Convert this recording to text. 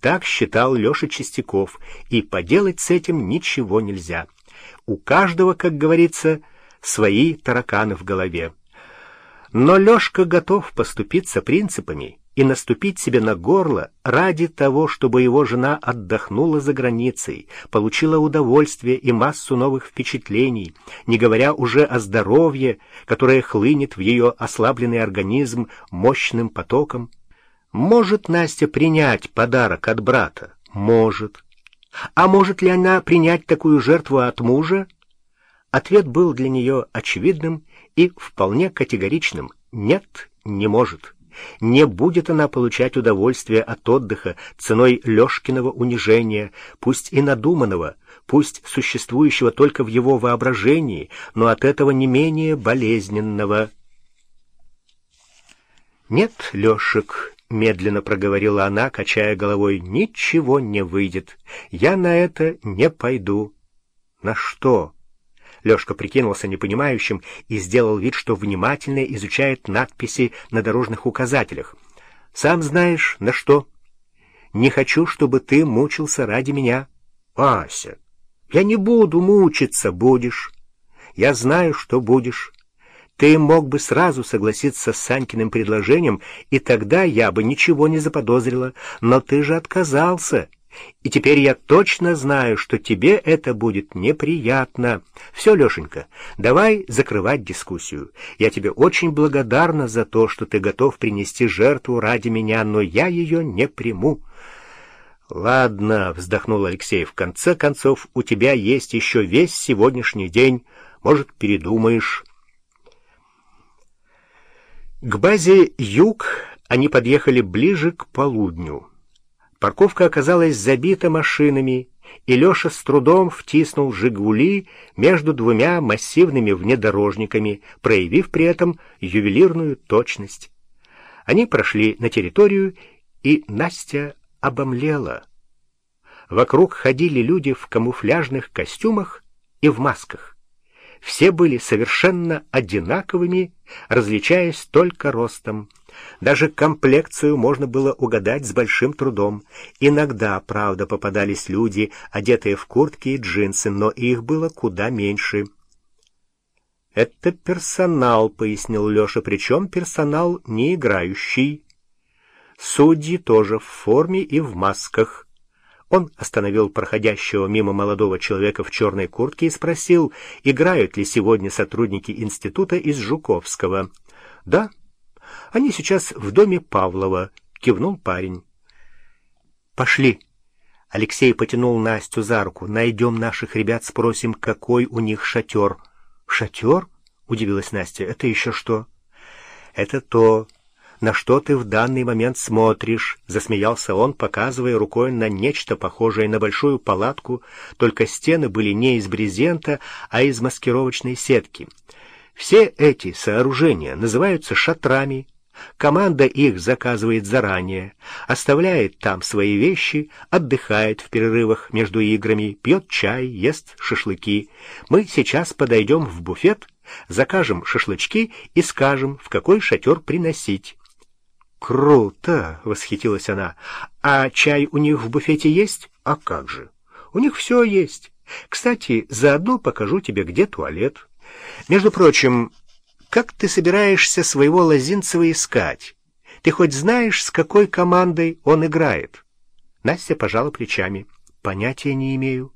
Так считал Леша Чистяков, и поделать с этим ничего нельзя. У каждого, как говорится, свои тараканы в голове. Но Лешка готов поступиться принципами и наступить себе на горло ради того, чтобы его жена отдохнула за границей, получила удовольствие и массу новых впечатлений, не говоря уже о здоровье, которое хлынет в ее ослабленный организм мощным потоком. Может Настя принять подарок от брата? Может. А может ли она принять такую жертву от мужа? Ответ был для нее очевидным и вполне категоричным. Нет, не может. Не будет она получать удовольствие от отдыха ценой Лешкиного унижения, пусть и надуманного, пусть существующего только в его воображении, но от этого не менее болезненного. «Нет, Лешек», — медленно проговорила она, качая головой, — «ничего не выйдет. Я на это не пойду». «На что?» Лёшка прикинулся непонимающим и сделал вид, что внимательно изучает надписи на дорожных указателях. «Сам знаешь, на что? Не хочу, чтобы ты мучился ради меня». «Ася, я не буду мучиться, будешь. Я знаю, что будешь. Ты мог бы сразу согласиться с Санькиным предложением, и тогда я бы ничего не заподозрила, но ты же отказался» и теперь я точно знаю, что тебе это будет неприятно. Все, Лешенька, давай закрывать дискуссию. Я тебе очень благодарна за то, что ты готов принести жертву ради меня, но я ее не приму. «Ладно», — вздохнул Алексей, — «в конце концов у тебя есть еще весь сегодняшний день. Может, передумаешь». К базе «Юг» они подъехали ближе к полудню. Парковка оказалась забита машинами, и Леша с трудом втиснул «Жигули» между двумя массивными внедорожниками, проявив при этом ювелирную точность. Они прошли на территорию, и Настя обомлела. Вокруг ходили люди в камуфляжных костюмах и в масках. Все были совершенно одинаковыми, различаясь только ростом. Даже комплекцию можно было угадать с большим трудом. Иногда, правда, попадались люди, одетые в куртки и джинсы, но их было куда меньше. «Это персонал», — пояснил Леша, — «причем персонал не играющий. Судьи тоже в форме и в масках». Он остановил проходящего мимо молодого человека в черной куртке и спросил, играют ли сегодня сотрудники института из Жуковского. «Да», они сейчас в доме Павлова, — кивнул парень. Пошли. Алексей потянул Настю за руку. Найдем наших ребят, спросим, какой у них шатер. Шатер? — удивилась Настя. Это еще что? Это то, на что ты в данный момент смотришь, — засмеялся он, показывая рукой на нечто похожее на большую палатку, только стены были не из брезента, а из маскировочной сетки. Все эти сооружения называются шатрами. Команда их заказывает заранее, оставляет там свои вещи, отдыхает в перерывах между играми, пьет чай, ест шашлыки. Мы сейчас подойдем в буфет, закажем шашлычки и скажем, в какой шатер приносить. «Круто!» — восхитилась она. «А чай у них в буфете есть? А как же? У них все есть. Кстати, заодно покажу тебе, где туалет». Между прочим, как ты собираешься своего Лозинцева искать? Ты хоть знаешь, с какой командой он играет?» Настя пожала плечами. «Понятия не имею.